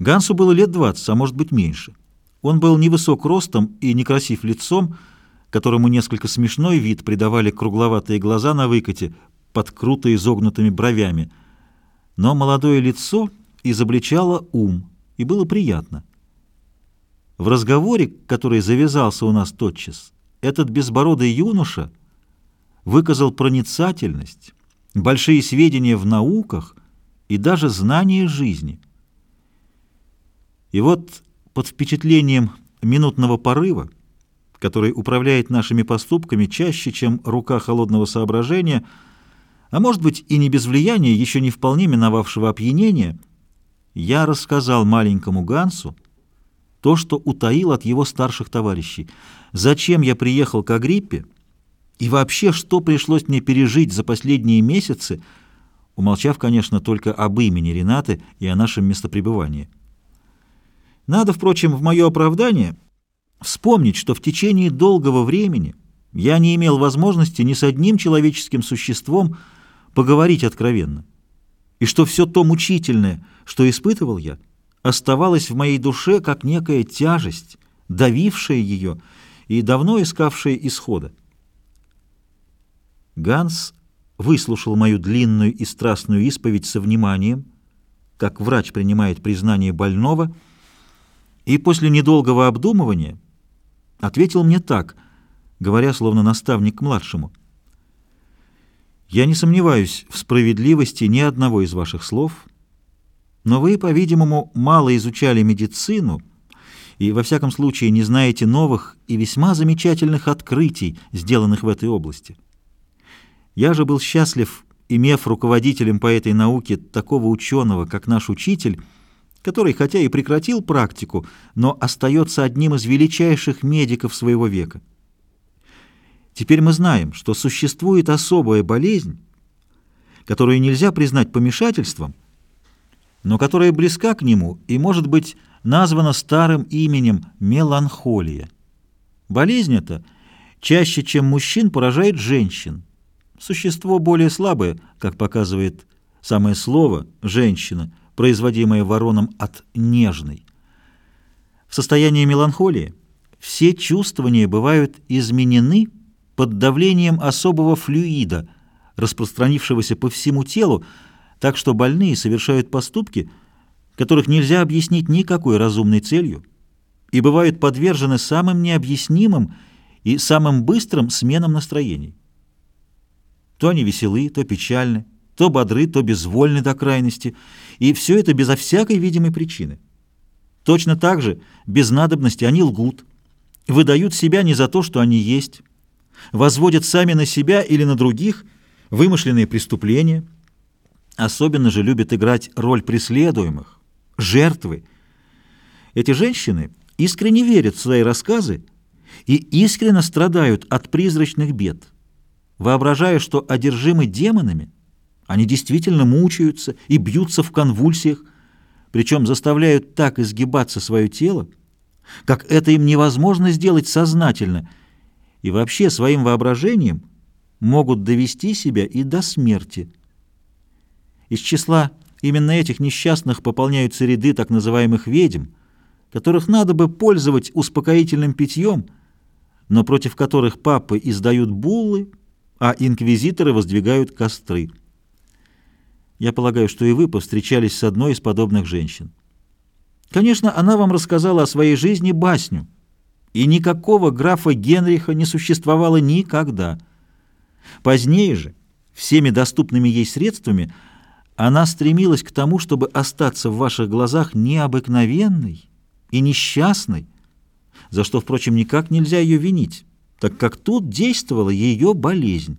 Гансу было лет двадцать, а может быть меньше. Он был невысок ростом и некрасив лицом, которому несколько смешной вид придавали кругловатые глаза на выкате под круто изогнутыми бровями. Но молодое лицо изобличало ум, и было приятно. В разговоре, который завязался у нас тотчас, этот безбородый юноша выказал проницательность, большие сведения в науках и даже знание жизни. И вот под впечатлением минутного порыва, который управляет нашими поступками чаще, чем рука холодного соображения, а может быть и не без влияния еще не вполне миновавшего опьянения, я рассказал маленькому Гансу то, что утаил от его старших товарищей, зачем я приехал к Агриппе и вообще, что пришлось мне пережить за последние месяцы, умолчав, конечно, только об имени Ренаты и о нашем местопребывании. Надо, впрочем, в мое оправдание вспомнить, что в течение долгого времени я не имел возможности ни с одним человеческим существом поговорить откровенно, и что все то мучительное, что испытывал я, оставалось в моей душе как некая тяжесть, давившая ее и давно искавшая исхода. Ганс выслушал мою длинную и страстную исповедь со вниманием, как врач принимает признание больного — и после недолгого обдумывания ответил мне так, говоря словно наставник к младшему. «Я не сомневаюсь в справедливости ни одного из ваших слов, но вы, по-видимому, мало изучали медицину и, во всяком случае, не знаете новых и весьма замечательных открытий, сделанных в этой области. Я же был счастлив, имев руководителем по этой науке такого ученого, как наш учитель, который хотя и прекратил практику, но остается одним из величайших медиков своего века. Теперь мы знаем, что существует особая болезнь, которую нельзя признать помешательством, но которая близка к нему и может быть названа старым именем меланхолия. Болезнь эта чаще, чем мужчин, поражает женщин. Существо более слабое, как показывает самое слово «женщина», производимое вороном от нежной. В состоянии меланхолии все чувствования бывают изменены под давлением особого флюида, распространившегося по всему телу, так что больные совершают поступки, которых нельзя объяснить никакой разумной целью, и бывают подвержены самым необъяснимым и самым быстрым сменам настроений. То они веселы, то печальны, то бодры, то безвольны до крайности, и все это безо всякой видимой причины. Точно так же, без надобности, они лгут, выдают себя не за то, что они есть, возводят сами на себя или на других вымышленные преступления, особенно же любят играть роль преследуемых, жертвы. Эти женщины искренне верят в свои рассказы и искренне страдают от призрачных бед, воображая, что одержимы демонами – они действительно мучаются и бьются в конвульсиях, причем заставляют так изгибаться свое тело, как это им невозможно сделать сознательно, и вообще своим воображением могут довести себя и до смерти. Из числа именно этих несчастных пополняются ряды так называемых ведьм, которых надо бы пользовать успокоительным питьем, но против которых папы издают буллы, а инквизиторы воздвигают костры. Я полагаю, что и вы повстречались с одной из подобных женщин. Конечно, она вам рассказала о своей жизни басню, и никакого графа Генриха не существовало никогда. Позднее же, всеми доступными ей средствами, она стремилась к тому, чтобы остаться в ваших глазах необыкновенной и несчастной, за что, впрочем, никак нельзя ее винить, так как тут действовала ее болезнь.